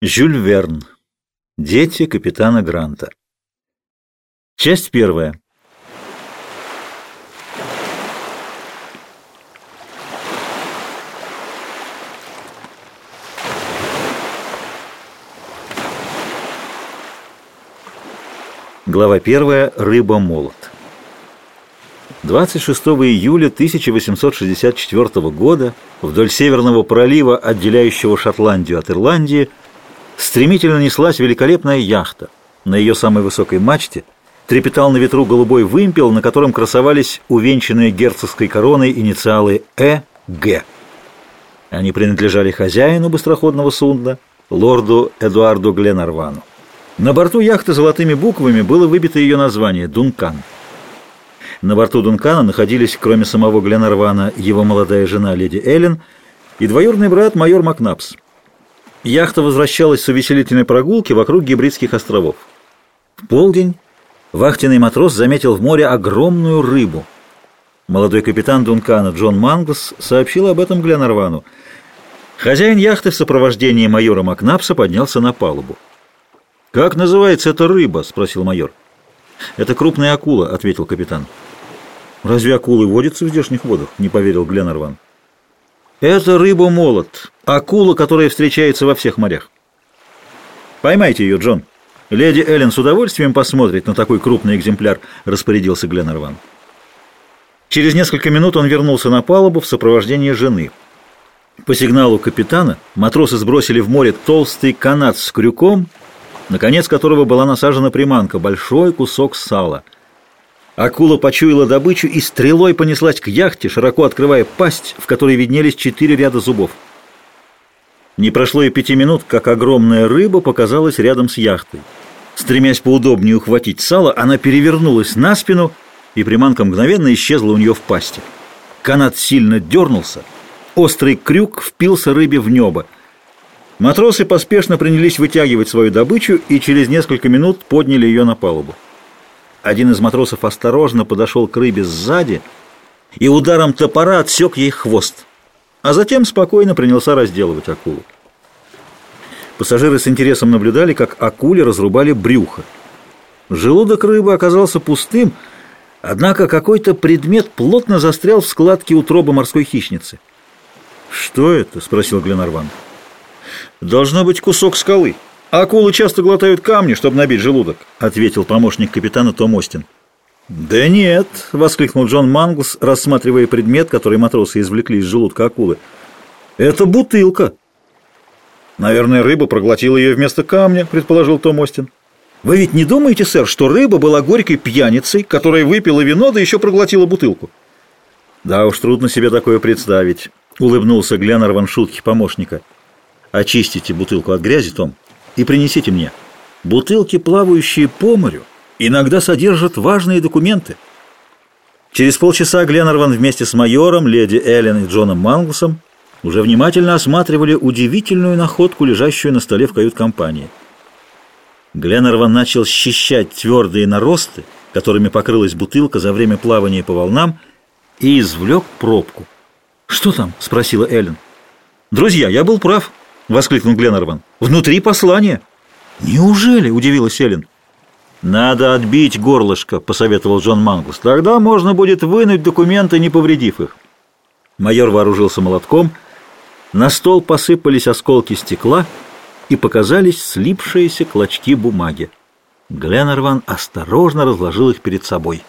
Жюль Верн. Дети капитана Гранта. Часть первая. Глава первая. Рыба-молот. 26 июля 1864 года вдоль Северного пролива, отделяющего Шотландию от Ирландии, стремительно неслась великолепная яхта. На ее самой высокой мачте трепетал на ветру голубой вымпел, на котором красовались увенчанные герцогской короной инициалы «Э. Г». Они принадлежали хозяину быстроходного судна, лорду Эдуарду Гленарвану. На борту яхты золотыми буквами было выбито ее название «Дункан». На борту Дункана находились, кроме самого Гленарвана, его молодая жена леди Эллен и двоюродный брат майор Макнапс – Яхта возвращалась с увеселительной прогулки вокруг Гибридских островов. В полдень вахтенный матрос заметил в море огромную рыбу. Молодой капитан Дункана Джон Манглс сообщил об этом Гленарвану. Хозяин яхты в сопровождении майора Макнапса поднялся на палубу. «Как называется эта рыба?» – спросил майор. «Это крупная акула», – ответил капитан. «Разве акулы водятся в здешних водах?» – не поверил Гленарван. Это рыба-молот, акула, которая встречается во всех морях. Поймайте ее, Джон. Леди Эллен с удовольствием посмотрит на такой крупный экземпляр, распорядился Гленнерван. Через несколько минут он вернулся на палубу в сопровождении жены. По сигналу капитана матросы сбросили в море толстый канат с крюком, на конец которого была насажена приманка, большой кусок сала – Акула почуяла добычу и стрелой понеслась к яхте, широко открывая пасть, в которой виднелись четыре ряда зубов. Не прошло и пяти минут, как огромная рыба показалась рядом с яхтой. Стремясь поудобнее ухватить сало, она перевернулась на спину, и приманка мгновенно исчезла у нее в пасти. Канат сильно дернулся, острый крюк впился рыбе в небо. Матросы поспешно принялись вытягивать свою добычу и через несколько минут подняли ее на палубу. Один из матросов осторожно подошел к рыбе сзади и ударом топора отсек ей хвост, а затем спокойно принялся разделывать акулу. Пассажиры с интересом наблюдали, как акуле разрубали брюхо. Желудок рыбы оказался пустым, однако какой-то предмет плотно застрял в складке утробы морской хищницы. «Что это?» – спросил Гленарван. «Должно быть кусок скалы». «Акулы часто глотают камни, чтобы набить желудок», — ответил помощник капитана Том Остин. «Да нет», — воскликнул Джон Манглс, рассматривая предмет, который матросы извлекли из желудка акулы. «Это бутылка». «Наверное, рыба проглотила ее вместо камня», — предположил Том Остин. «Вы ведь не думаете, сэр, что рыба была горькой пьяницей, которая выпила вино, да еще проглотила бутылку?» «Да уж, трудно себе такое представить», — улыбнулся Гленнерван шутки помощника. «Очистите бутылку от грязи, Том» и принесите мне. Бутылки, плавающие по морю, иногда содержат важные документы. Через полчаса Гленнерван вместе с майором, леди Эллен и Джоном Манглсом уже внимательно осматривали удивительную находку, лежащую на столе в кают-компании. Гленнерван начал счищать твердые наросты, которыми покрылась бутылка за время плавания по волнам, и извлек пробку. «Что там?» — спросила Эллен. «Друзья, я был прав», — воскликнул Гленнерван. «Внутри послание». «Неужели?» — удивилась Эллен. «Надо отбить горлышко», — посоветовал Джон Манглс. «Тогда можно будет вынуть документы, не повредив их». Майор вооружился молотком. На стол посыпались осколки стекла и показались слипшиеся клочки бумаги. Гленнерван осторожно разложил их перед собой.